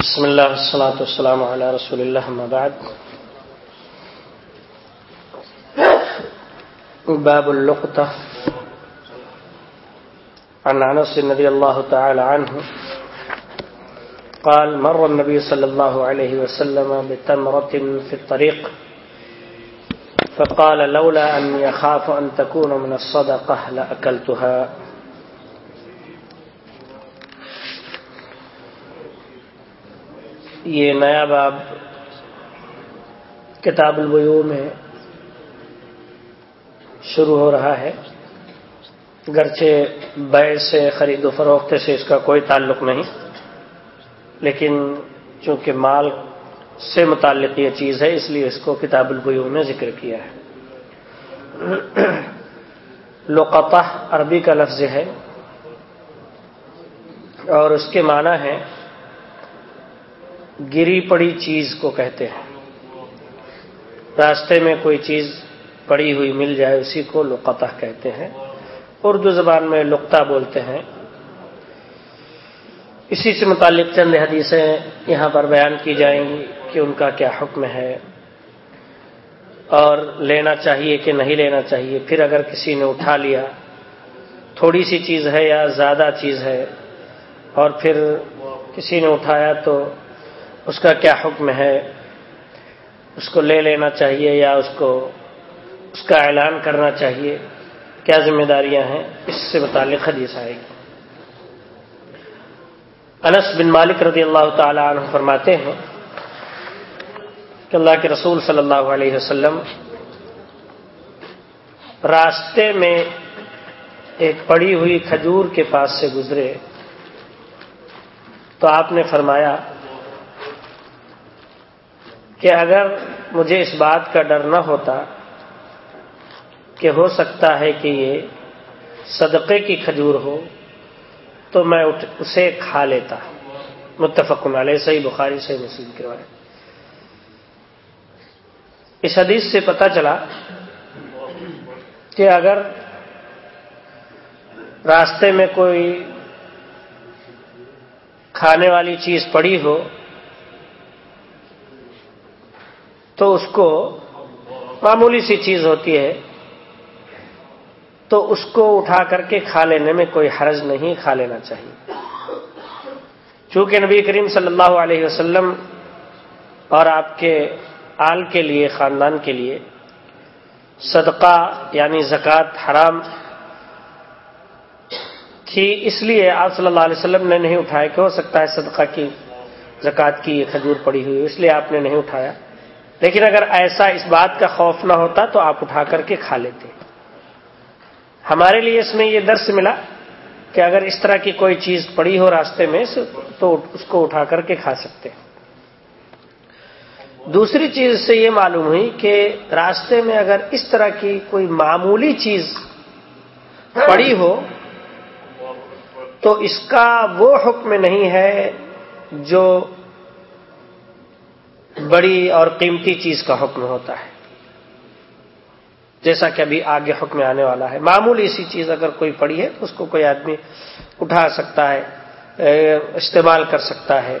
بسم الله والصلاة والسلام على رسول الله ما بعد. باب اللقطة. عن عنس رضي الله تعالى عنه قال، مر النبي صلى الله عليه وسلم بتمرة في الطريق فقال، لولا أن يخاف أن تكون من الصدقة لأكلتها یہ نیا باب کتاب البیو میں شروع ہو رہا ہے۔ گرچہ بے سے خرید و فروخت سے اس کا کوئی تعلق نہیں، لیکن چونکہ مال سے متعلق یہ چیز ہے، اس لیے اس کو کتاب البیو میں ذکر کیا ہے۔ لقطہ عربی کا لفظ ہے اور اس کے معنی ہے گری پڑی چیز کو کہتے ہیں۔ راستے میں کوئی چیز پڑی ہوئی مل جائے اسی کو لقطہ کہتے ہیں۔ اردو زبان میں لقطہ بولتے ہیں۔ اسی سے متعلق چند حدیثیں یہاں پر بیان کی جائیں گی کہ ان کا کیا حکم ہے۔ اور لینا چاہیے کہ نہیں لینا چاہیے، پھر اگر کسی نے اٹھا لیا، تھوڑی سی چیز ہے یا زیادہ چیز ہے، اور پھر کسی نے اٹھایا تو اس کا کیا حکم ہے؟ اس کو لے لینا چاہیے یا اس کو، اس کا اعلان کرنا چاہیے؟ کیا ذمہ داریاں ہیں؟ اس سے متعلق حدیث آئے گی۔ انس بن مالک رضی اللہ تعالی عنہ فرماتے ہیں کہ اللہ کے رسول صلی اللہ علیہ وسلم راستے میں ایک پڑی ہوئی کھجور کے پاس سے گزرے تو آپ نے فرمایا کہ اگر مجھے اس بات کا ڈر نہ ہوتا کہ ہو سکتا ہے کہ یہ صدقے کی کھجور ہو، تو میں اسے کھا لیتا۔ متفق علیہ، صحیح بخاری سے مسلم کروائے اس حدیث سے پتہ چلا کہ اگر راستے میں کوئی کھانے والی چیز پڑی ہو تو اس کو معمولی سی چیز ہوتی ہے، تو اس کو اٹھا کر کے کھا لینے میں کوئی حرج نہیں، کھا لینا چاہیے۔ چونکہ نبی کریم صلی اللہ علیہ وسلم اور آپ کے آل کے لیے، خاندان کے لیے صدقہ یعنی زکوٰۃ حرام تھی، اس لیے آپ صلی اللہ علیہ وسلم نے نہیں اٹھایا کہ ہو سکتا ہے صدقہ کی، زکوٰۃ کی یہ کھجور پڑی ہوئی اس لیے آپ نے نہیں اٹھایا۔ لیکن اگر ایسا اس بات کا خوف نہ ہوتا تو آپ اٹھا کر کے کھا لیتے۔ ہمارے لیے اس میں یہ درس ملا کہ اگر اس طرح کی کوئی چیز پڑی ہو راستے میں تو اس کو اٹھا کر کے کھا سکتے۔ دوسری چیز سے یہ معلوم ہوئی کہ راستے میں اگر اس طرح کی کوئی معمولی چیز پڑی ہو تو اس کا وہ حکم نہیں ہے جو بڑی اور قیمتی چیز کا حکم ہوتا ہے۔ جیسا کہ ابھی آگے حکم آنے والا ہے۔ معمولی سی چیز اگر کوئی پڑی ہے تو اس کو کوئی آدمی اٹھا سکتا ہے استعمال کر سکتا ہے۔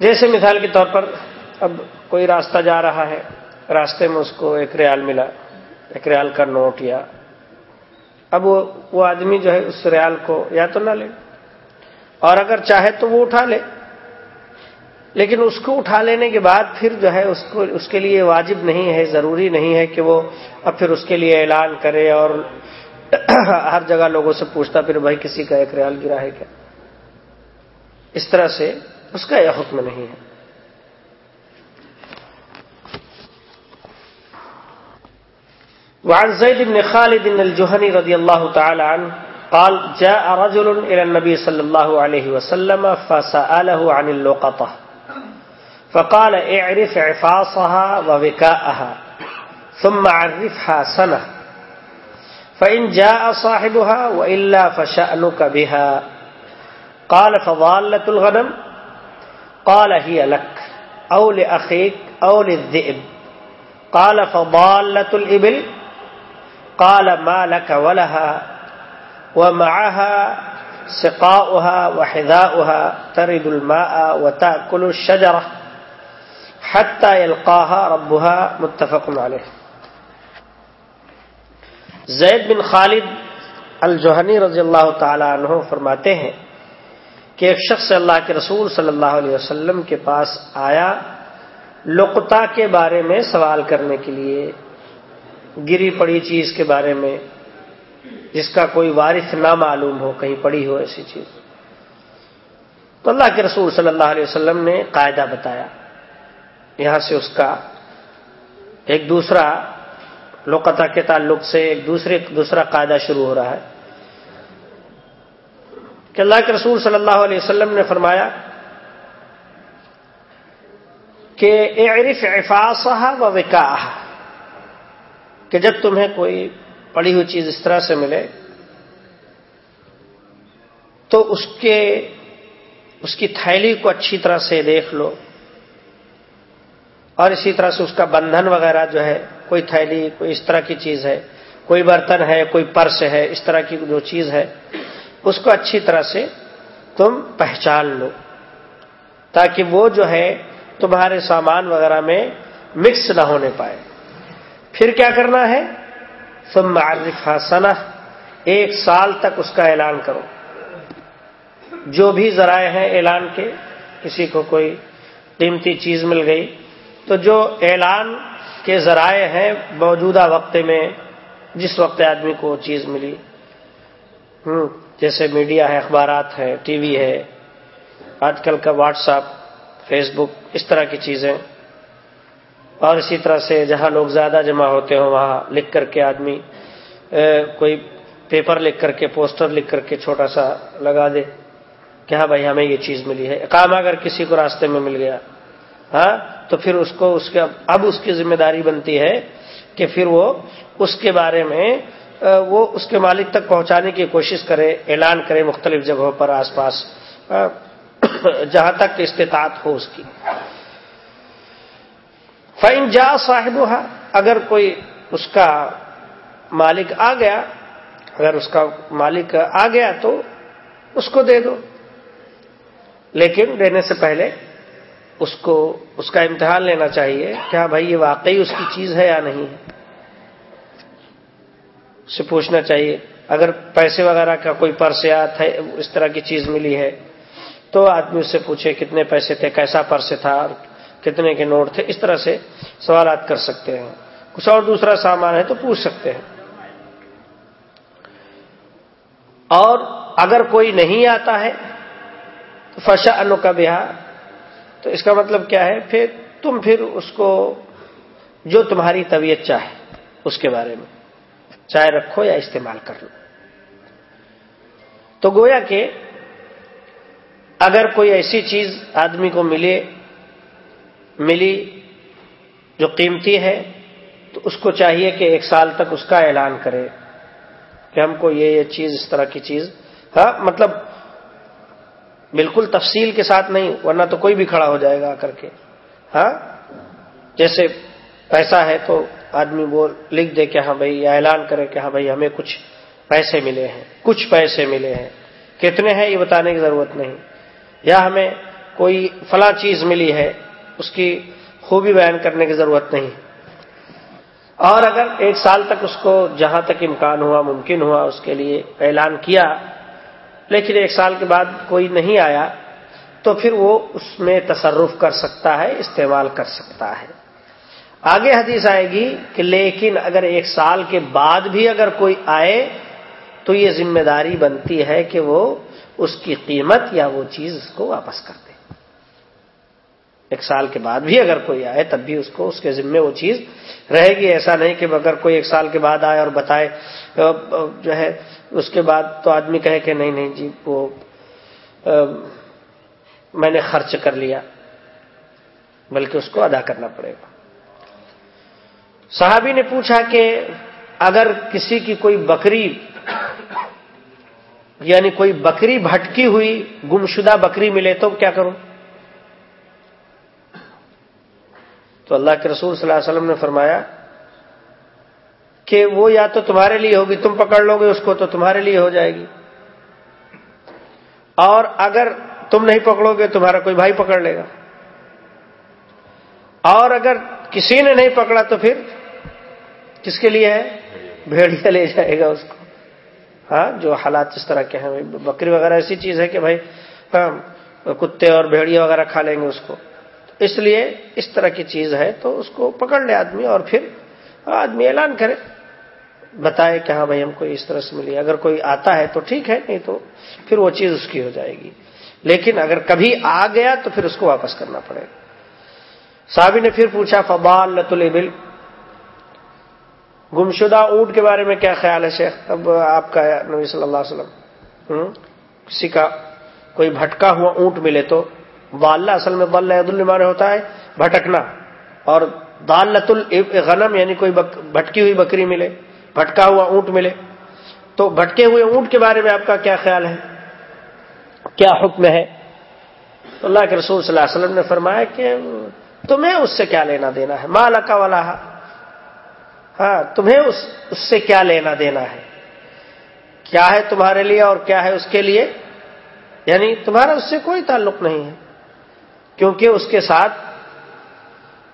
جیسے مثال کے طور پر اب کوئی راستہ جا رہا ہے، راستے میں اس کو ایک ریال ملا، ایک ریال کا نوٹ یا اب وہ آدمی جو ہے اس ریال کو یا تو نہ لے، اور اگر چاہے تو وہ اٹھا لے۔ لیکن اس کو اٹھا لینے کے بعد پھر جو ہے اس کو اس کے لیے واجب نہیں ہے، ضروری نہیں ہے کہ وہ اب پھر اس کے لیے اعلان کرے اور ہر جگہ لوگوں سے پوچھتا پھر بھائی کسی کا ایک ریال گرا ہے کیا؟ اس طرح سے اس کا یہ حکم نہیں ہے۔ وعن زيد بن خالد الجهني رضي الله تعالى عنه قال، جاء رجل إلى النبي صلى الله عليه وسلم فسأله عن اللقطة۔ فقال اعرف عفاصها ووكاءها ثم عرفها سنة. فإن جاء صاحبها وإلا فشأنك بها. قال فضالة الغنم، قال هي لك، أو لأخيك، أو للذئب. قال فضالة الإبل، قال ما لك ولها، ومعها سقاؤها وحذاؤها، ترد الماء وتأكل الشجرة. حتى يلقاها ربها متفق عليه. زید بن خالد الجوہنی رضی اللہ تعالی عنہ فرماتے ہیں کہ ایک شخص اللہ کے رسول صلی اللہ علیہ وسلم کے پاس آیا، لقطہ کے بارے میں سوال کرنے کے لیے، گری پڑی چیز کے بارے میں، جس کا کوئی وارث نہ معلوم ہو، کہیں پڑی ہو ایسی چیز۔ تو اللہ کے رسول صلی اللہ علیہ وسلم نے قاعدہ بتایا۔ یہاں سے اس کا ایک دوسرا لوکتا کے تعلق سے ایک دوسرے دوسرا قاعدہ شروع ہو رہا ہے کہ اللہ کے رسول صلی اللہ علیہ وسلم نے فرمایا کہ عرف افاسہ و وکا کہ جب تمہیں کوئی پڑی ہوئی چیز اس طرح سے ملے، تو اس کے، اس کی تھیلی کو اچھی طرح سے دیکھ لو اور اسی طرح سے اس کا بندھن وغیرہ جو ہے، کوئی تھیلی، کوئی اس طرح کی چیز ہے، کوئی برتن ہے، کوئی پرس ہے، اس طرح کی جو چیز ہے، اس کو اچھی طرح سے تم پہچان لو، تاکہ وہ جو ہے تمہارے سامان وغیرہ میں مکس نہ ہونے پائے۔ پھر کیا کرنا ہے؟ تم معرف حسنا ایک سال تک اس کا اعلان کرو۔ جو بھی ذرائع ہیں اعلان کے، کسی کو کوئی قیمتی چیز مل گئی۔ تو جو اعلان کے ذرائع ہیں موجودہ وقت میں، جس وقت آدمی کو چیز ملی۔ ہوں، جیسے میڈیا ہے، اخبارات ہے ٹی وی ہے، آج کل کا واٹس ایپ، فیس بک، اس طرح کی چیزیں۔ اور اسی طرح سے جہاں لوگ زیادہ جمع ہوتے ہوں، وہاں لکھ کر کے آدمی کوئی پیپر لکھ کر کے، پوسٹر لکھ کر کے چھوٹا سا لگا دے کہ ہاں بھائی، ہمیں یہ چیز ملی ہے۔ کام اگر کسی کو راستے میں مل گیا ہاں تو پھر اس کو اس کا اب اس کی ذمہ داری بنتی ہے کہ پھر وہ اس کے بارے میں وہ اس کے مالک تک پہنچانے کی کوشش کرے، اعلان کرے مختلف جگہوں پر، آس پاس جہاں تک استطاعت ہو اس کی۔ فائن جا صاحب اگر کوئی اس کا مالک آ گیا، اگر اس کا مالک آ گیا تو اس کو دے دو۔ لیکن دینے سے پہلے اس کو، اس کا امتحان لینا چاہیے کیا ہاں بھائی یہ واقعی اس کی چیز ہے یا نہیں ہے۔ سے پوچھنا چاہیے۔ اگر پیسے وغیرہ کا کوئی پرسیات ہے اس طرح کی چیز ملی ہے، تو آدمی اس سے پوچھے کتنے پیسے تھے، کیسا پرس تھا، کتنے کے نوٹ تھے، اس طرح سے سوالات کر سکتے ہیں۔ کچھ اور دوسرا سامان ہے تو پوچھ سکتے ہیں۔ اور اگر کوئی نہیں آتا ہے فشا انو کا تو اس کا مطلب کیا ہے؟ پھر تم پھر اس کو جو تمہاری طبیعت چاہے، اس کے بارے میں چاہے رکھو یا استعمال کر لو۔ تو گویا کہ اگر کوئی ایسی چیز آدمی کو ملے، ملی جو قیمتی ہے، تو اس کو چاہیے کہ ایک سال تک اس کا اعلان کرے کہ ہم کو یہ یہ چیز، اس طرح کی چیز ہاں مطلب بالکل تفصیل کے ساتھ نہیں، ورنہ تو کوئی بھی کھڑا ہو جائے گا کر کے۔ ہاں؟ جیسے پیسہ ہے تو آدمی وہ لکھ دے کہ ہاں بھائی، یا اعلان کرے کہ ہاں بھائی، ہمیں کچھ پیسے ملے ہیں۔ کچھ پیسے ملے ہیں۔ کتنے ہیں یہ بتانے کی ضرورت نہیں۔ یا ہمیں کوئی فلاں چیز ملی ہے، اس کی خوبی بیان کرنے کی ضرورت نہیں۔ اور اگر ایک سال تک اس کو جہاں تک امکان ہوا، ممکن ہوا، اس کے لیے اعلان کیا لیکن ایک سال کے بعد کوئی نہیں آیا تو پھر وہ اس میں تصرف کر سکتا ہے، استعمال کر سکتا ہے۔ آگے حدیث آئے گی کہ لیکن اگر ایک سال کے بعد بھی اگر کوئی آئے تو یہ ذمہ داری بنتی ہے کہ وہ اس کی قیمت یا وہ چیز اس کو واپس کر دے۔ ایک سال کے بعد بھی اگر کوئی آئے تب بھی اس کو، اس کے ذمے وہ چیز رہے گی۔ ایسا نہیں کہ اگر کوئی ایک سال کے بعد آئے اور بتائے جو ہے، اس کے بعد تو آدمی کہے کہ نہیں نہیں جی وہ میں نے خرچ کر لیا۔ بلکہ اس کو ادا کرنا پڑے گا۔ صحابی نے پوچھا کہ اگر کسی کی کوئی بکری یعنی کوئی بکری بھٹکی ہوئی، گمشدہ بکری ملے تو کیا کروں؟ تو اللہ کے رسول صلی اللہ علیہ وسلم نے فرمایا کہ وہ یا تو تمہارے لیے ہوگی، تم پکڑ لو گے اس کو تو تمہارے لیے ہو جائے گی۔ اور اگر تم نہیں پکڑو گے، تمہارا کوئی بھائی پکڑ لے گا۔ اور اگر کسی نے نہیں پکڑا تو پھر کس کے لیے ہے؟ بھیڑیا لے جائے گا اس کو۔ ہاں جو حالات اس طرح کے ہیں۔ بکری وغیرہ ایسی چیز ہے کہ بھائی ہاں کتے اور بھیڑیا وغیرہ کھا لیں گے اس کو۔ اس لیے اس طرح کی چیز ہے تو اس کو پکڑ لے آدمی اور پھر آدمی اعلان کرے، بتائے کہ ہاں بھائی ہم کو اس طرح سے ملی، اگر کوئی آتا ہے تو ٹھیک ہے، نہیں تو پھر وہ چیز اس کی ہو جائے گی۔ لیکن اگر کبھی آ گیا تو پھر اس کو واپس کرنا پڑے۔ گا صحابی نے پھر پوچھا فبال لت البل گمشدہ اونٹ کے بارے میں کیا خیال ہے شیخ؟ اب آپ کا نبی صلی اللہ علیہ وسلم کسی کا کوئی بھٹکا ہوا اونٹ ملے تو واللہ اصل میں بل المانے ہوتا ہے بھٹکنا اور دالت الغنم یعنی کوئی بھٹکی ہوئی بکری ملے، بھٹکا ہوا اونٹ ملے۔ تو بھٹکے ہوئے اونٹ کے بارے میں آپ کا کیا خیال ہے؟ کیا حکم ہے؟ تو اللہ کے رسول صلی اللہ علیہ وسلم نے فرمایا کہ تمہیں اس سے کیا لینا دینا ہے؟ ماں کا والا ہاں تمہیں اس اس سے کیا لینا دینا ہے؟ کیا ہے تمہارے لیے اور کیا ہے اس کے لیے؟ یعنی تمہارا اس سے کوئی تعلق نہیں ہے۔ کیونکہ اس کے ساتھ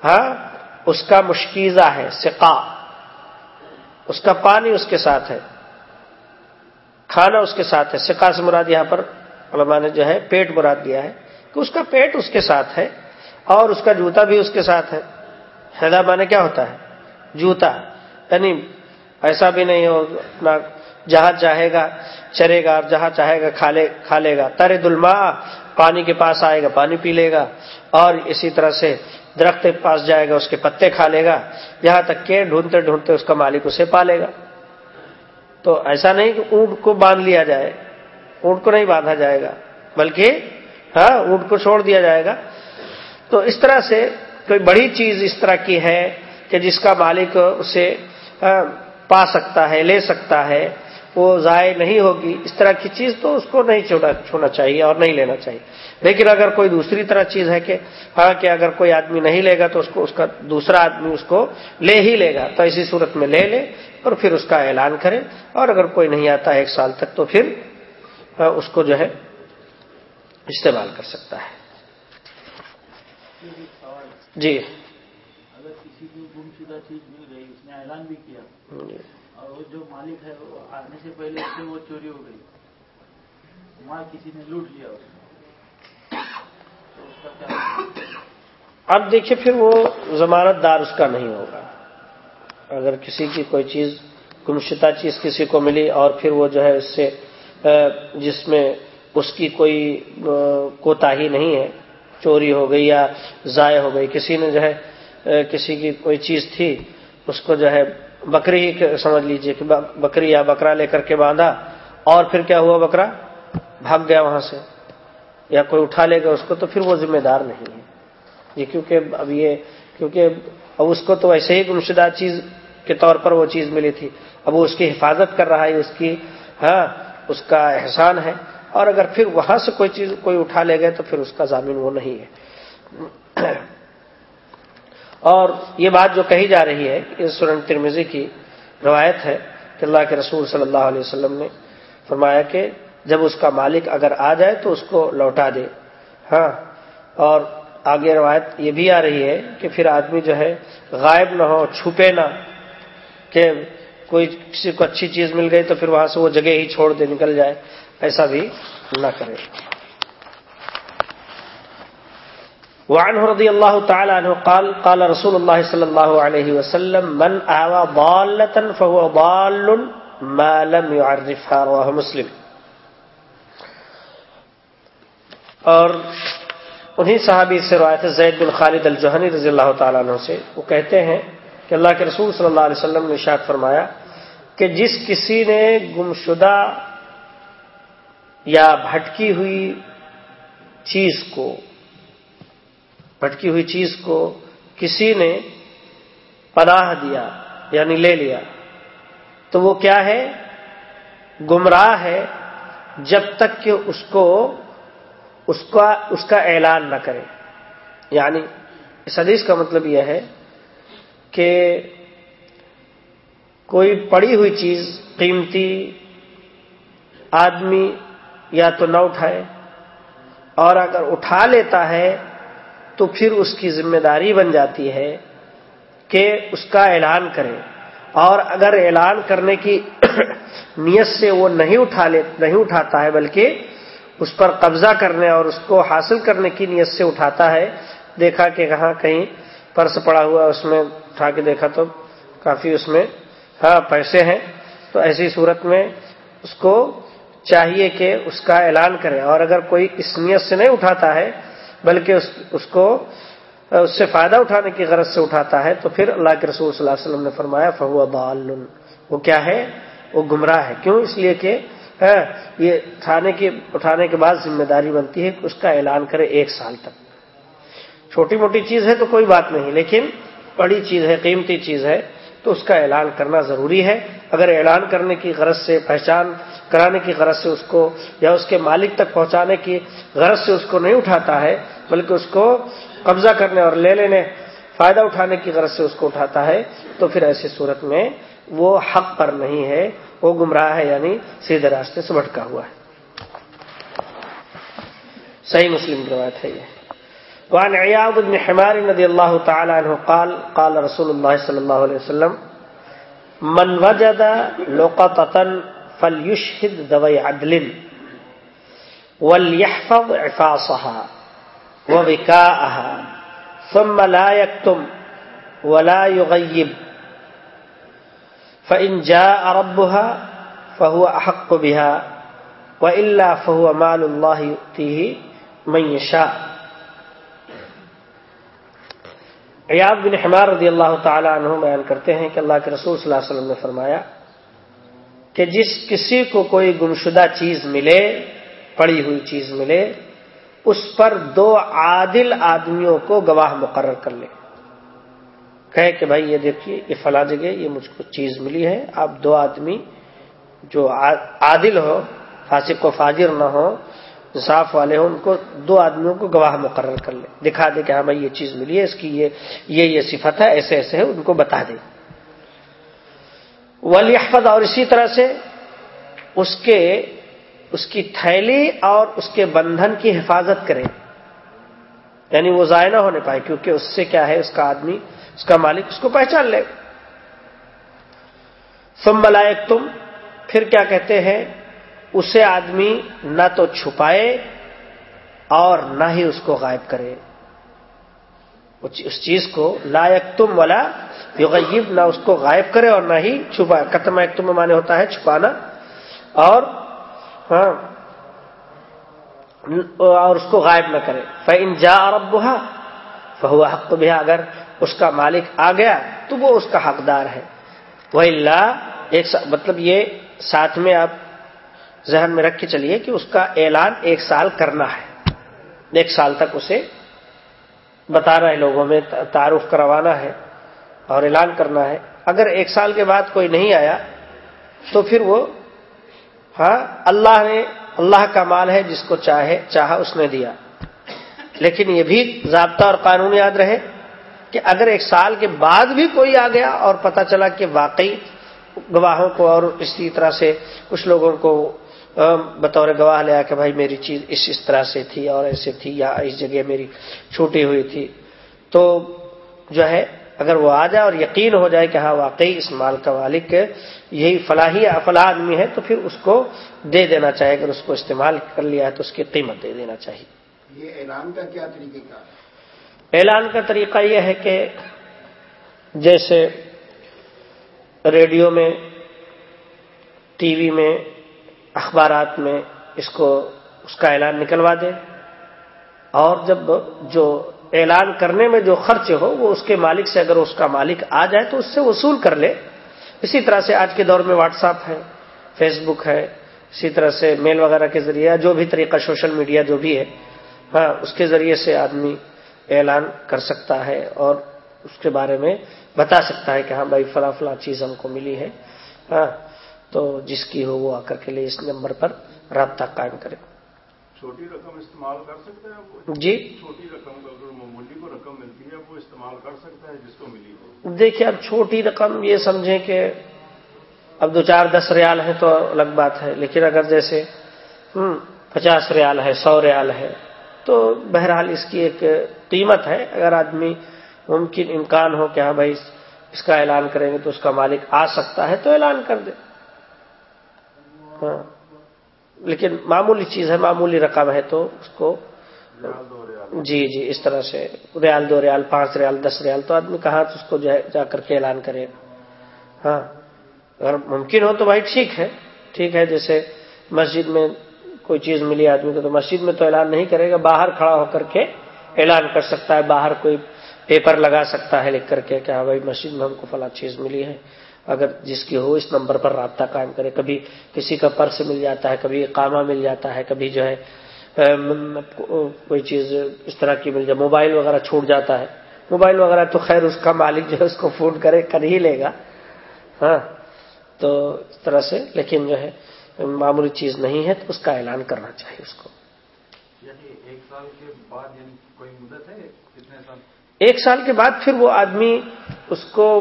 ہاں اس کا مشکیزہ ہے، سقا۔ اس کا پانی اس کے ساتھ ہے، کھانا اس کے ساتھ ہے۔ سکا سے مراد یہاں پر علماء نے جو ہے پیٹ مراد دیا ہے کہ اس کا پیٹ اس کے ساتھ ہے اور اس کا جوتا بھی اس کے ساتھ ہے۔ حیدرآباد کیا ہوتا ہے؟ جوتا۔ یعنی ایسا بھی نہیں ہو، نہ جہاں چاہے گا چرے گا، اور جہاں چاہے گا کھا لے گا۔ تر دلما پانی کے پاس آئے گا، پانی پی لے گا اور اسی طرح سے درخت کے پاس جائے گا، اس کے پتے کھا لے گا۔ یہاں تک کہ ڈھونڈتے ڈھونڈتے اس کا مالک اسے پالے گا۔ تو ایسا نہیں کہ اونٹ کو باندھ لیا جائے، اونٹ کو نہیں باندھا جائے گا، بلکہ ہاں اونٹ کو چھوڑ دیا جائے گا۔ تو اس طرح سے کوئی بڑی چیز اس طرح کی ہے کہ جس کا مالک اسے ہاں، پا سکتا ہے، لے سکتا ہے۔ وہ ضائع نہیں ہوگی اس طرح کی چیز تو اس کو نہیں چھوڑنا چاہیے اور نہیں لینا چاہیے۔ لیکن اگر کوئی دوسری طرح چیز ہے کہ ہاں کہ اگر کوئی آدمی نہیں لے گا تو اس کو اس کا دوسرا آدمی اس کو لے ہی لے گا۔ تو اسی صورت میں لے لے اور پھر اس کا اعلان کرے۔ اور اگر کوئی نہیں آتا ایک سال تک تو پھر اس کو جو ہے استعمال کر سکتا ہے۔ جی۔ اگر کسی کو گم شدہ چیز مل گئی اس نے اعلان بھی کیا۔ جی۔ وہ جو مالک ہے، وہ آنے سے پہلے سے وہ چوری ہو گئی۔ مال کسی نے لوٹ لیا اب دیکھیے، پھر وہ ضمانت دار اس کا نہیں ہوگا۔ اگر کسی کی کوئی چیز گمشتہ چیز کسی کو ملی اور پھر وہ جو ہے اس سے جس میں اس کی کوئی کوتا ہی نہیں ہے، چوری ہو گئی یا ضائع ہو گئی، کسی نے جو ہے کسی کی کوئی چیز تھی، اس کو جو ہے بکری سمجھ لیجیے کہ بکری یا بکرا لے کر کے باندھا اور پھر کیا ہوا بکرا؟ بھاگ گیا وہاں سے یا کوئی اٹھا لے گا اس کو تو پھر وہ ذمہ دار نہیں ہے۔ یہ کیونکہ اب یہ کیونکہ اب اس کو تو ایسے ہی گمشدہ چیز کے طور پر وہ چیز ملی تھی۔ اب وہ اس کی حفاظت کر رہا ہے، اس کی ہاں اس کا احسان ہے۔ اور اگر پھر وہاں سے کوئی چیز کوئی اٹھا لے گئے تو پھر اس کا ضامین وہ نہیں ہے۔ اور یہ بات جو کہی جا رہی ہے اس سورن ترمیزی کی روایت ہے کہ اللہ کے رسول صلی اللہ علیہ وسلم نے فرمایا کہ جب اس کا مالک اگر آ جائے تو اس کو لوٹا دے۔ ہاں اور آگے روایت یہ بھی آ رہی ہے کہ پھر آدمی جو ہے غائب نہ ہو، چھپے نہ، کہ کوئی کسی کو اچھی چیز مل گئی تو پھر وہاں سے وہ جگہ ہی چھوڑ دے، نکل جائے، ایسا بھی نہ کرے۔ وعنه رضي الله تعالى عنه قال قال رسول الله صلى الله عليه وسلم، من آوى ضالة فهو ضال ما لم يعرفها. رواه مسلم۔ اور انہی صحابی سے روایت زید بن خالد الجوہنی رضی اللہ تعالیٰ عنہ سے، وہ کہتے ہیں کہ اللہ کے رسول صلی اللہ علیہ وسلم نے اشاعت فرمایا کہ جس کسی نے گمشدہ یا بھٹکی ہوئی چیز کو بھٹکی ہوئی چیز کو کسی نے پناہ دیا یعنی لے لیا۔ تو وہ کیا ہے؟ گمراہ ہے جب تک کہ اس کو، اس کا اس کا اعلان نہ کرے۔ یعنی اس حدیث کا مطلب یہ ہے کہ کوئی پڑی ہوئی چیز، قیمتی آدمی یا تو نہ اٹھائے، اور اگر اٹھا لیتا ہے تو پھر اس کی ذمہ داری بن جاتی ہے کہ اس کا اعلان کرے۔ اور اگر اعلان کرنے کی نیت سے وہ نہیں اٹھا لے نہیں اٹھاتا ہے بلکہ اس پر قبضہ کرنے اور اس کو حاصل کرنے کی نیت سے اٹھاتا ہے، دیکھا کہ کہاں کہیں پرس پڑا ہوا اس میں اٹھا کے دیکھا تو کافی اس میں ہاں پیسے ہیں۔ تو ایسی صورت میں اس کو چاہیے کہ اس کا اعلان کرے۔ اور اگر کوئی اس نیت سے نہیں اٹھاتا ہے بلکہ اس اس کو اس سے فائدہ اٹھانے کی غرض سے اٹھاتا ہے، تو پھر اللہ کے رسول صلی اللہ علیہ وسلم نے فرمایا، فہو بال وہ کیا ہے؟ وہ گمراہ ہے۔ کیوں؟ اس لیے کہ یہ اٹھانے کی، اٹھانے کے بعد ذمہ داری بنتی ہے کہ اس کا اعلان کرے ایک سال تک۔ چھوٹی موٹی چیز ہے تو کوئی بات نہیں، لیکن بڑی چیز ہے، قیمتی چیز ہے۔ تو اس کا اعلان کرنا ضروری ہے۔ اگر اعلان کرنے کی غرض سے، پہچان کرانے کی غرض سے اس کو یا اس کے مالک تک پہنچانے کی غرض سے اس کو نہیں اٹھاتا ہے، بلکہ اس کو قبضہ کرنے اور لے لینے، فائدہ اٹھانے کی غرض سے اس کو اٹھاتا ہے، تو پھر ایسی صورت میں وہ حق پر نہیں ہے، وہ گمراہ ہے یعنی سیدھے راستے سے بھٹکا ہوا ہے۔ صحیح مسلم کی روایت ہے یہ۔ وعن عیاض بن حمار رضی اللہ تعالی عنہ قال قال رسول اللہ صلی اللہ علیہ وسلم، من وجد لقطة فليشهد ذوي عدل وليحفظ عفاصها وبكاءها ثم لا يكتم ولا يغيب. فإن جاء ربها فهو أحق بها، وإلا فهو مال الله يؤتيه من يشاء. عیاب بن حمار رضی اللہ تعالی عنہ بیان کرتے ہیں کہ اللہ کے رسول صلی اللہ علیہ وسلم نے فرمایا کہ جس کسی کو کوئی گمشدہ چیز ملے، پڑی ہوئی چیز ملے، اس پر دو عادل آدمیوں کو گواہ مقرر کر لے۔ کہے کہ بھائی یہ دیکھیے، یہ فلاں جگہ، یہ مجھ کو چیز ملی ہے، آپ دو آدمی جو عادل ہو، فاسق و فاجر نہ ہو انصاف والے ہوں، ان کو دو آدمیوں کو گواہ مقرر کر لے دکھا دے کہ ہاں بھائی یہ چیز ملی ہے، اس کی یہ یہ یہ صفت ہے، ایسے ایسے ہے، ان کو بتا دے ولی اور اسی طرح سے اس کے اس کی تھیلی اور اس کے بندھن کی حفاظت کرے یعنی وہ ضائع نہ ہونے پائے، کیونکہ اس سے کیا ہے، اس کا آدمی اس کا مالک اس کو پہچان لے۔ سم ملائک تم پھر کیا کہتے ہیں؟ اسے آدمی نہ تو چھپائے اور نہ ہی اس کو غائب کرے۔ اس چیز کو لائق تم والا یغیب، نہ اس کو غائب کرے اور نہ ہی چھپائے۔ قتم تم مانے ہوتا ہے چھپانا۔ اور ہاں اور اس کو غائب نہ کرے۔ فن جا عرب فہو حق بھی اگر اس کا مالک آ گیا تو وہ اس کا حقدار ہے۔ وہ اللہ ایک مطلب یہ ساتھ میں آپ ذہن میں رکھ کے چلیے کہ اس کا اعلان ایک سال کرنا ہے۔ ایک سال تک اسے بتانا ہے لوگوں میں، تعارف کروانا ہے اور اعلان کرنا ہے۔ اگر ایک سال کے بعد کوئی نہیں آیا تو پھر وہ ہاں اللہ نے، اللہ کا مال ہے، جس کو چاہے، چاہا اس نے دیا۔ لیکن یہ بھی ضابطہ اور قانون یاد رہے کہ اگر ایک سال کے بعد بھی کوئی آ گیا اور پتہ چلا کہ واقعی گواہوں کو اور اسی طرح سے کچھ لوگوں کو بطور گواہ لیا کہ بھائی میری چیز اس اس طرح سے تھی اور ایسے تھی یا اس جگہ میری چھوٹی ہوئی تھی۔ تو جو ہے اگر وہ آ جائے اور یقین ہو جائے کہ ہاں واقعی اس مال کا مالک یہی فلاحی فلاح آدمی ہے تو پھر اس کو دے دینا چاہیے اگر اس کو استعمال کر لیا ہے تو اس کی قیمت دے دینا چاہیے۔ یہ اعلان کا کیا طریقہ کا اعلان کا طریقہ یہ ہے کہ جیسے ریڈیو میں ٹی وی میں اخبارات میں اس کو، اس کا اعلان نکلوا دے۔ اور جب جو اعلان کرنے میں جو خرچ ہو، وہ اس کے مالک سے اگر اس کا مالک آ جائے تو اس سے وصول کر لے۔ اسی طرح سے آج کے دور میں واٹس ایپ ہے، فیس بک ہے، اسی طرح سے میل وغیرہ کے ذریعے جو بھی طریقہ سوشل میڈیا جو بھی ہے ہاں اس کے ذریعے سے آدمی اعلان کر سکتا ہے اور اس کے بارے میں بتا سکتا ہے کہ ہاں بھائی فلاں فلاں چیز ہم کو ملی ہے۔ ہاں تو جس کی ہو وہ آ کر کے لیے اس نمبر پر رابطہ قائم کرے۔ چھوٹی رقم استعمال کر سکتے ہیں جی۔ چھوٹی رقم اگر معمولی کو رقم ملتی ہے وہ استعمال کر سکتا ہے جس کو ملی ہو۔ دیکھیے اب چھوٹی رقم یہ سمجھیں کہ اب دو چار دس ریال ہے تو الگ بات ہے لیکن اگر جیسے پچاس ریال ہے سو ریال ہے تو بہرحال اس کی ایک قیمت ہے۔ اگر آدمی ممکن امکان ہو کہ ہاں بھائی اس کا اعلان کریں گے تو اس کا مالک آ سکتا ہے تو اعلان کر دے۔ ہاں۔ لیکن معمولی چیز ہے، معمولی رقم ہے تو اس کو جی جی اس طرح سے ریال، دو ریال، پانچ ریال، دس ریال، تو آدمی کہاں تو اس کو جا کر کے اعلان کرے۔ ہاں اگر ممکن ہو تو بھائی ٹھیک ہے ٹھیک ہے، جیسے مسجد میں کوئی چیز ملی آدمی کو تو مسجد میں تو اعلان نہیں کرے گا، باہر کھڑا ہو کر کے اعلان کر سکتا ہے، باہر کوئی پیپر لگا سکتا ہے لکھ کر کے کہ ہاں بھائی مسجد میں ہم کو فلاں چیز ملی ہے۔ اگر جس کی ہو اس نمبر پر رابطہ قائم کرے کبھی کسی کا پرس مل جاتا ہے کبھی کاما مل جاتا ہے کبھی جو ہے کوئی چیز اس طرح کی مل جائے موبائل وغیرہ چھوٹ جاتا ہے۔ موبائل وغیرہ تو خیر اس کا مالک جو ہے اس کو فون کرے کر ہی لے گا۔ ہاں تو اس طرح سے لیکن جو ہے معمولی چیز نہیں ہے تو اس کا اعلان کرنا چاہیے اس کو۔ یعنی ایک سال کے بعد یعنی کوئی مدت ہے؟ کتنے سال؟ ایک سال کے بعد پھر وہ آدمی اس کو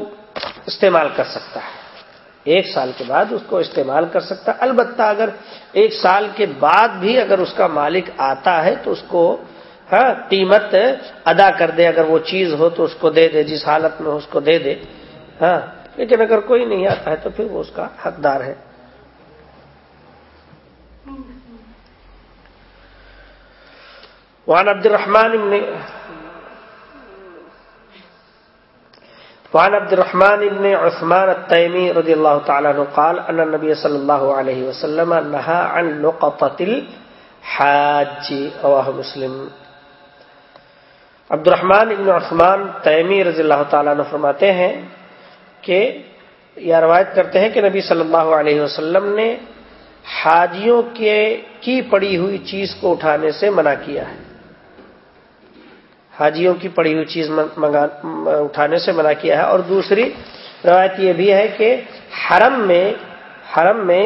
استعمال کر سکتا ہے۔ ایک سال کے بعد اس کو استعمال کر سکتا۔ ہے البتہ اگر ایک سال کے بعد بھی اگر اس کا مالک آتا ہے تو اس کو ہاں قیمت ادا کر دے۔ اگر وہ چیز ہو تو اس کو دے دے، جس حالت میں اس کو دے دے۔ ہاں لیکن اگر کوئی نہیں آتا ہے تو پھر وہ اس کا حقدار ہے۔ وعن عبد الرحمن بن وعن عبد الرحمن بن عثمان التيمي رضي الله تعالى عنه قال، أن النبي صلى الله عليه وسلم نهى عن لقطة الحاج، رواه مسلم. عبد الرحمن ابن عثمان تیمی رضی اللہ تعالیٰ عنہ فرماتے ہیں کہ، یا روایت کرتے ہیں کہ نبی صلی اللہ علیہ وسلم نے حاجیوں کے کی پڑی ہوئی چیز کو اٹھانے سے منع کیا ہے۔ حاجیوں کی پڑی ہوئی چیز اٹھانے سے منع کیا ہے اور دوسری روایت یہ بھی ہے کہ حرم میں حرم میں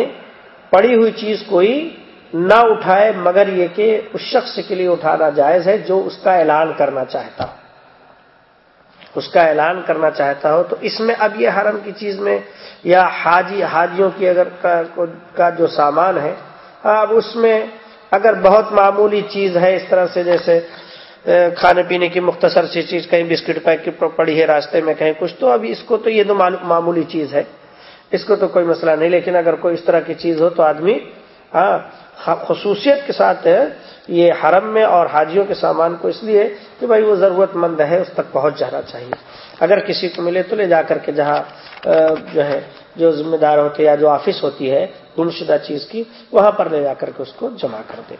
پڑی ہوئی چیز کوئی نہ اٹھائے مگر یہ کہ اس شخص کے لیے اٹھانا جائز ہے جو اس کا اعلان کرنا چاہتا ہو۔ اس کا اعلان کرنا چاہتا ہو تو اس میں اب یہ حرم کی چیز میں یا حاجی، حاجیوں کی اگر کا جو سامان ہے، اب اس میں اگر بہت معمولی چیز ہے اس طرح سے جیسے کھانے پینے کی مختصر سی چیز، کہیں بسکٹ پیک کی پڑی ہے راستے میں کہیں کچھ، تو ابھی اس کو تو یہ تو معمولی چیز ہے۔ اس کو تو کوئی مسئلہ نہیں، لیکن اگر کوئی اس طرح کی چیز ہو تو آدمی ہاں خصوصیت کے ساتھ یہ حرم میں اور حاجیوں کے سامان کو اس لیے کہ بھائی وہ ضرورت مند ہے، اس تک پہنچ جانا چاہیے۔ اگر کسی کو ملے تو لے جا کر کے جہاں جو ہے، جو ذمہ دار ہوتے یا جو آفس ہوتی ہے گم شدہ چیز کی، وہاں پر لے جا کر کے اس کو جمع کر دے۔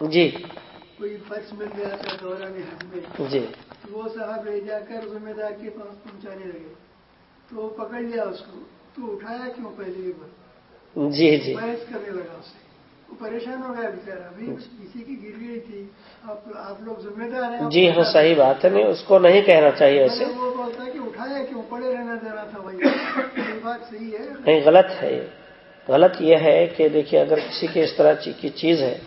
جی۔ کوئی پرس مل گیا تھا دوران میں جی۔ وہ صاحب لے جا کر ذمہ دار کے پاس پہنچانے لگے۔ تو وہ پکڑ لیا اس کو۔ تو اٹھایا کیوں پہلے ایک بار جی جی۔ بحث کرنے لگا اس سے۔ وہ پریشان ہو گیا بےچارا ابھی کسی کی گر گئی تھی۔ آپ لوگ ذمہ دار ہیں۔ جی ہاں صحیح بات ہے۔ نہیں اس کو نہیں کہنا چاہیے ایسے وہ بولتا ہے کہ اٹھایا کیوں؟ پڑے رہنا دینا تھا بھائی۔ یہ بات صحیح ہے۔ نہیں غلط ہے یہ۔ غلط یہ ہے کہ دیکھیے اگر کسی کے اس طرح کی چیز ہے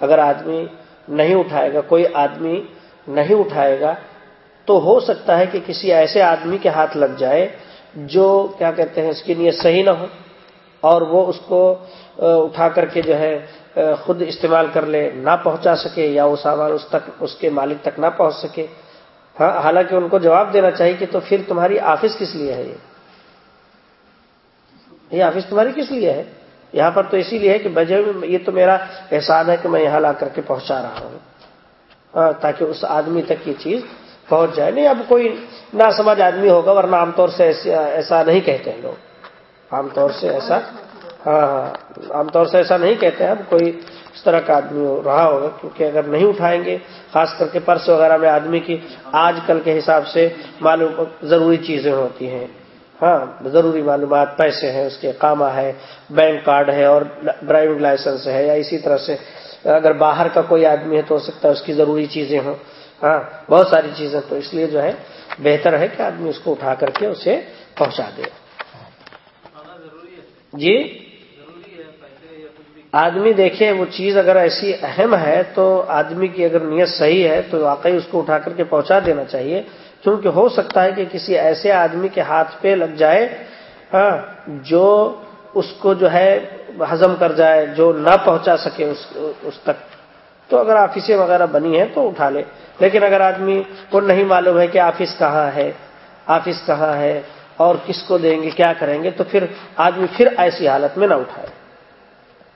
اگر آدمی نہیں اٹھائے گا، کوئی آدمی نہیں اٹھائے گا، تو ہو سکتا ہے کہ کسی ایسے آدمی کے ہاتھ لگ جائے جو، کیا کہتے ہیں، اس کی نیت صحیح نہ ہو اور وہ اس کو اٹھا کر کے جو ہے خود استعمال کر لے، نہ پہنچا سکے یا وہ سامان اس تک، اس کے مالک تک نہ پہنچ سکے۔ ہاں حالانکہ ان کو جواب دینا چاہیے کہ تو پھر تمہاری آفس کس لیے ہے یہ؟ یہ آفس تمہاری کس لیے ہے؟ یہاں پر تو اسی لیے ہے کہ بجے یہ تو میرا احسان ہے کہ میں یہاں لا کر کے پہنچا رہا ہوں۔ ہاں، تاکہ اس آدمی تک یہ چیز پہنچ جائے۔ نہیں، اب کوئی نہ سمجھ آدمی ہوگا، ورنہ عام طور سے ایسا نہیں کہتے ہیں لوگ۔ عام طور سے ایسا ہاں ہاں عام طور سے ایسا نہیں کہتے ہیں۔ اب کوئی اس طرح کا آدمی رہا ہوگا، کیونکہ اگر نہیں اٹھائیں گے، خاص کر کے پرس وغیرہ میں آدمی کی آج کل کے حساب سے معلوم ضروری چیزیں ہوتی ہیں۔ ہاں ضروری معلومات، پیسے ہیں، اس کے کامہ ہے، بینک کارڈ ہے اور ڈرائیونگ لائسنس ہے یا اسی طرح سے۔ اگر باہر کا کوئی آدمی ہے تو ہو سکتا ہے اس کی ضروری چیزیں ہوں۔ ہاں بہت ساری چیزیں، تو اس لیے جو ہے، بہتر ہے کہ آدمی اس کو اٹھا کر کے اسے پہنچا دے۔ جی؟ آدمی دیکھے وہ چیز اگر ایسی اہم ہے تو آدمی کی اگر نیت صحیح ہے تو واقعی اس کو اٹھا کر کے پہنچا دینا چاہیے۔ کیونکہ ہو سکتا ہے کہ کسی ایسے آدمی کے ہاتھ پہ لگ جائے ہاں جو اس کو جو ہے ہزم کر جائے، جو نہ پہنچا سکے اس اس تک۔ تو اگر آفیسیں وغیرہ بنی ہیں تو اٹھا لے۔ لیکن اگر آدمی کو نہیں معلوم ہے کہ آفس کہاں ہے آفس کہاں ہے، اور کس کو دیں گے، کیا کریں گے، تو پھر آدمی پھر ایسی حالت میں نہ اٹھائے۔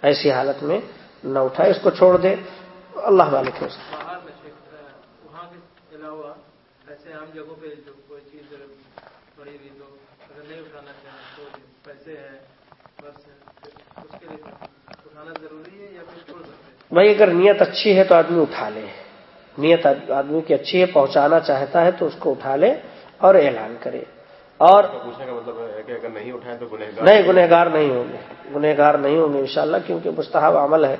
ایسی حالت میں نہ اٹھائے، اس کو چھوڑ دے۔ اللہ والے اس وہاں کے علاوہ عام جگہوں پہ جو کوئی چیز پڑی ہوئی تو اگر نہیں اٹھانا چاہیں تو پیسے ہیں بس اس کے لیے اٹھانا ضروری ہے یا پھر چھوڑ سکتے ہیں؟ بھائی اگر نیت اچھی ہے تو آدمی اٹھا لے۔ نیت آدمی کی اچھی ہے پہنچانا چاہتا ہے تو اس کو اٹھا لے اور اعلان کرے۔ اور پوچھنے کا مطلب ہے کہ اگر نہیں اٹھائیں تو گنہ نہیں گنہگار نہیں ہوں گے۔ گنہگار نہیں ہوں گے انشاءاللہ کیونکہ مستحب عمل ہے۔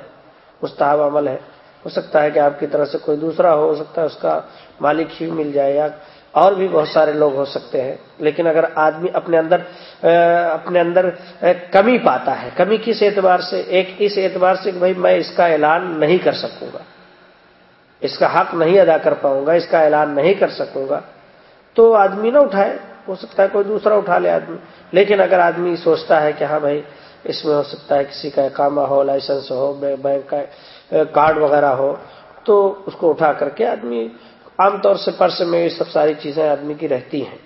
مستحب عمل ہے۔ ہو سکتا ہے کہ آپ کی طرف سے کوئی دوسرا ہو سکتا ہے اس کا مالک ہی مل جائے یا اور بھی بہت سارے لوگ ہو سکتے ہیں، لیکن اگر آدمی اپنے اندر اپنے اندر کمی پاتا ہے، کمی کس اعتبار سے؟ ایک اس اعتبار سے کہ بھائی میں اس کا اعلان نہیں کر سکوں گا، اس کا حق نہیں ادا کر پاؤں گا، اس کا اعلان نہیں کر سکوں گا، تو آدمی نہ اٹھائے، ہو سکتا ہے کوئی دوسرا اٹھا لے آدمی، لیکن اگر آدمی سوچتا ہے کہ ہاں بھائی، اس میں ہو سکتا ہے کسی کا اقامہ ہو، لائسنس ہو بینک کا کارڈ وغیرہ ہو، تو اس کو اٹھا کر کے آدمی عام طور سے پرس میں یہ سب ساری چیزیں آدمی کی رہتی ہیں۔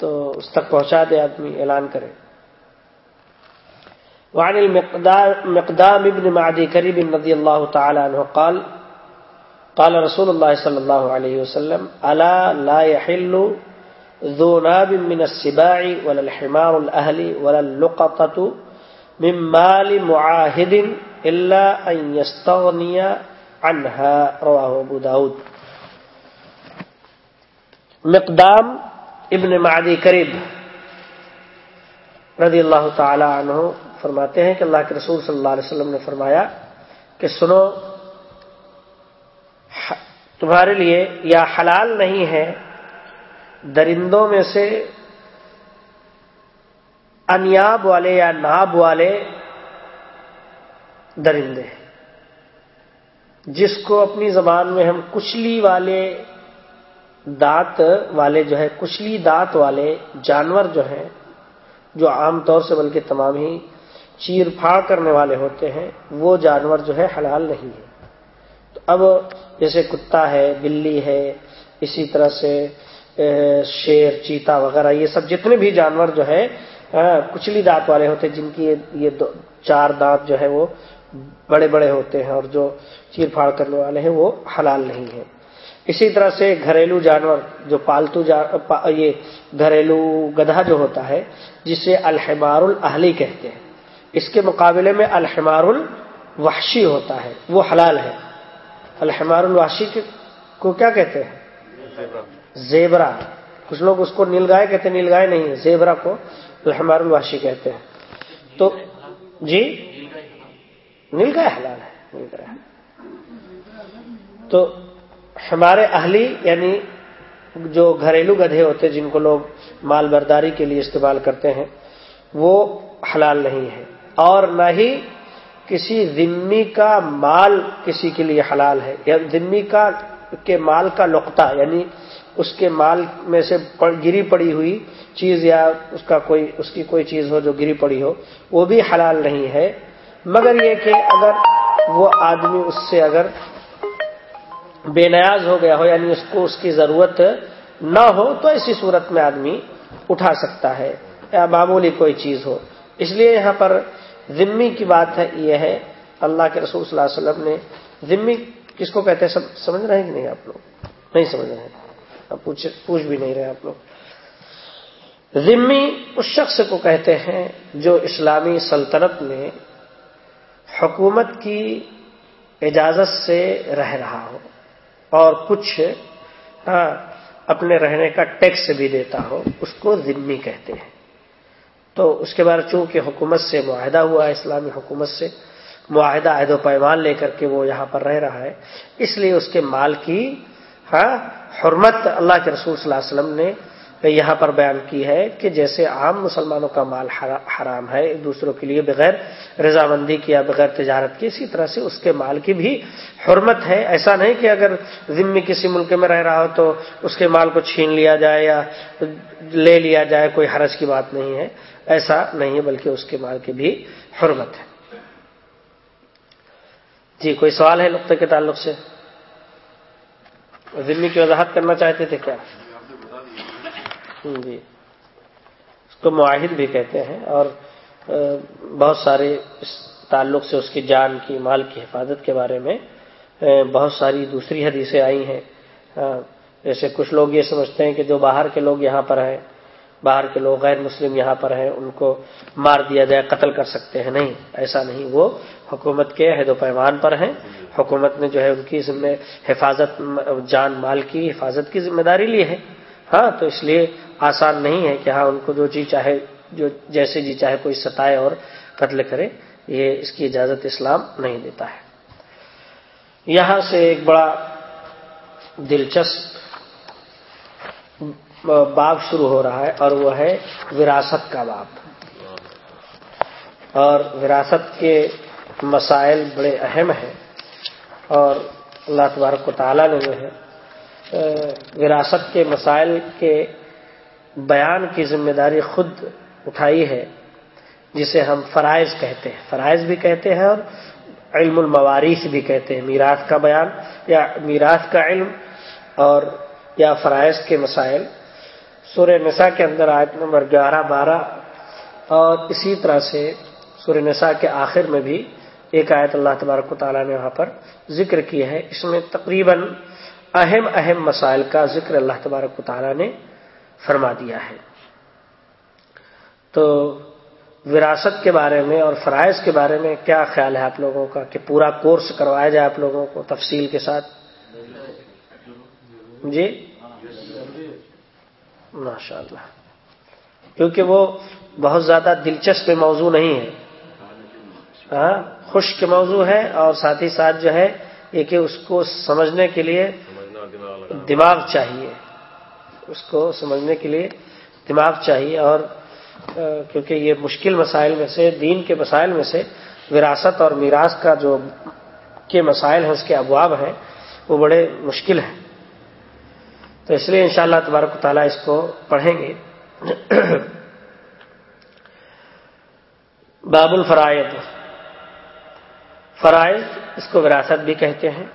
تو اس تک پہنچا دے آدمی، اعلان کرے۔ وعن المقدام ابن معدی کریم رضی اللہ تعالی عنہ قال قال رسول اللہ صلی اللہ علیہ وسلم، الا لا يحل ذو ناب من السباع ولا الحمار الاهلي ولا اللقطه من مال معاهد الا ان يستغني عنها رواه ابو داود. مقدام ابن معدی قریب رضی اللہ تعالی عنہ فرماتے ہیں کہ اللہ کے رسول صلی اللہ علیہ وسلم نے فرمایا کہ سنو تمہارے لیے یا حلال نہیں ہے درندوں میں سے انیاب والے یا ناب والے درندے۔ جس کو اپنی زبان میں ہم کچلی والے دانت والے جو ہے کچلی دانت والے جانور جو ہیں، جو عام طور سے بلکہ تمام ہی چیر پھاڑ کرنے والے ہوتے ہیں، وہ جانور جو ہے حلال نہیں ہے تو اب جیسے کتا ہے، بلی ہے، اسی طرح سے شیر، چیتا وغیرہ، یہ سب جتنے بھی جانور جو ہے کچلی دانت والے ہوتے ہیں، جن کی یہ چار دانت جو ہے وہ بڑے بڑے ہوتے ہیں اور جو چیر پھاڑ کرنے والے ہیں وہ حلال نہیں ہے اسی طرح سے گھریلو جانور، جو پالتو یہ گھریلو گدھا جو ہوتا ہے، جسے الحمار الاہلی کہتے ہیں۔ اس کے مقابلے میں الحمار الوحشی ہوتا ہے، وہ حلال ہے۔ الحمار الوحشی کو کیا کہتے ہیں؟ زیبرا۔ کچھ لوگ اس کو نیل گائے کہتے ہیں نیل گائے نہیں ہے، زیبرا کو الحمار الوحشی کہتے ہیں۔ تو جی؟ نیل گائے حلال ہے نیل گائے تو ہمارے اہلی یعنی جو گھریلو گدھے ہوتے جن کو لوگ مال برداری کے لیے استعمال کرتے ہیں، وہ حلال نہیں ہے۔ اور نہ ہی کسی ذمی کا مال کسی کے لیے حلال ہے۔ یا ذمی کا کے مال کا لقطہ یعنی اس کے مال میں سے گری پڑی ہوئی چیز یا اس کا کوئی، اس کی کوئی چیز ہو جو گری پڑی ہو، وہ بھی حلال نہیں ہے۔ مگر یہ کہ اگر وہ آدمی اس سے اگر بے نیاز ہو گیا ہو یعنی اس کو اس کی ضرورت نہ ہو، تو ایسی صورت میں آدمی اٹھا سکتا ہے۔ یا معمولی کوئی چیز ہو۔ اس لیے یہاں پر ذمی کی بات ہے، یہ ہے اللہ کے رسول صلی اللہ علیہ وسلم نے ذمی کس کو کہتے ہیں؟ سمجھ رہے ہیں کہ نہیں آپ لوگ؟ نہیں سمجھ رہے ہیں۔ پوچھ پوچھ بھی نہیں رہے آپ لوگ۔ ذمی اس شخص کو کہتے ہیں جو اسلامی سلطنت میں حکومت کی اجازت سے رہ رہا ہو اور کچھ ہاں اپنے رہنے کا ٹیکس بھی دیتا ہو، اس کو ذمی کہتے ہیں۔ تو اس کے بعد چونکہ حکومت سے معاہدہ ہوا ہے، اسلامی حکومت سے معاہدہ عہد و پیمان لے کر کے وہ یہاں پر رہ رہا ہے، اس لیے اس کے مال کی ہاں حرمت اللہ کے رسول صلی اللہ علیہ وسلم نے یہاں پر بیان کی ہے کہ جیسے عام مسلمانوں کا مال حرام ہے، ایک دوسروں کے لیے بغیر رضامندی کی یا بغیر تجارت کی، اسی طرح سے اس کے مال کی بھی حرمت ہے۔ ایسا نہیں کہ اگر ذمی کسی ملک میں رہ رہا ہو تو اس کے مال کو چھین لیا جائے یا لے لیا جائے، کوئی حرج کی بات نہیں ہے۔ ایسا نہیں ہے، بلکہ اس کے مال کی بھی حرمت ہے۔ جی کوئی سوال ہے نقطے کے تعلق سے؟ ذمہ کی وضاحت کرنا چاہتے تھے کیا؟ جی اس کو معاہد بھی کہتے ہیں اور بہت سارے اس تعلق سے اس کی جان کی، مال کی حفاظت کے بارے میں بہت ساری دوسری حدیثیں آئی ہیں۔ جیسے کچھ لوگ یہ سمجھتے ہیں کہ جو باہر کے لوگ یہاں پر ہیں، باہر کے لوگ غیر مسلم یہاں پر ہیں، ان کو مار دیا جائے، قتل کر سکتے ہیں۔ نہیں، ایسا نہیں۔ وہ حکومت کے عہد و پیمان پر ہیں۔ حکومت نے جو ہے ان کی ذمہ حفاظت، جان، مال کی حفاظت کی ذمہ داری لی ہے۔ ہاں تو اس لیے آسان نہیں ہے کہ ہاں ان کو جو جی چاہے، جو جیسے جی چاہے کوئی ستائے اور قتل کرے، یہ اس کی اجازت اسلام نہیں دیتا ہے۔ یہاں سے ایک بڑا دلچسپ باب شروع ہو رہا ہے اور وہ ہے وراثت کا باب۔ اور وراثت کے مسائل بڑے اہم ہیں اور اللہ تبارک و تعالیٰ نے جو ہے وراثت کے مسائل کے بیان کی ذمہ داری خود اٹھائی ہے، جسے ہم فرائض کہتے ہیں۔ فرائض بھی کہتے ہیں اور علم المواریث بھی کہتے ہیں۔ میراث کا بیان یا میراث کا علم اور یا فرائض کے مسائل۔ سورہ نساء کے اندر آیت نمبر گیارہ بارہ اور اسی طرح سے سورہ نساء کے آخر میں بھی ایک آیت اللہ تبارک و تعالیٰ نے وہاں پر ذکر کی ہے۔ اس میں تقریباً اہم اہم مسائل کا ذکر اللہ تبارک و تعالیٰ نے فرما دیا ہے۔ تو وراثت کے بارے میں اور فرائض کے بارے میں کیا خیال ہے آپ لوگوں کا کہ پورا کورس کروایا جائے آپ لوگوں کو تفصیل کے ساتھ؟ جی؟ ماشاء اللہ کیونکہ وہ بہت زیادہ دلچسپ موضوع نہیں ہے۔ ہاں خشک موضوع ہے اور ساتھ ہی ساتھ جو ہے، یہ کہ اس کو سمجھنے کے لیے دماغ چاہیے۔ اس کو سمجھنے کے لیے دماغ چاہیے اور کیونکہ یہ مشکل مسائل میں سے دین کے مسائل میں سے وراثت اور میراث کا جو کے مسائل ہیں اس کے ابواب ہیں وہ بڑے مشکل ہیں۔ تو اس لیے انشاءاللہ تبارک و تعالیٰ اس کو پڑھیں گے۔ باب الفرائض۔ فرائض اس کو وراثت بھی کہتے ہیں۔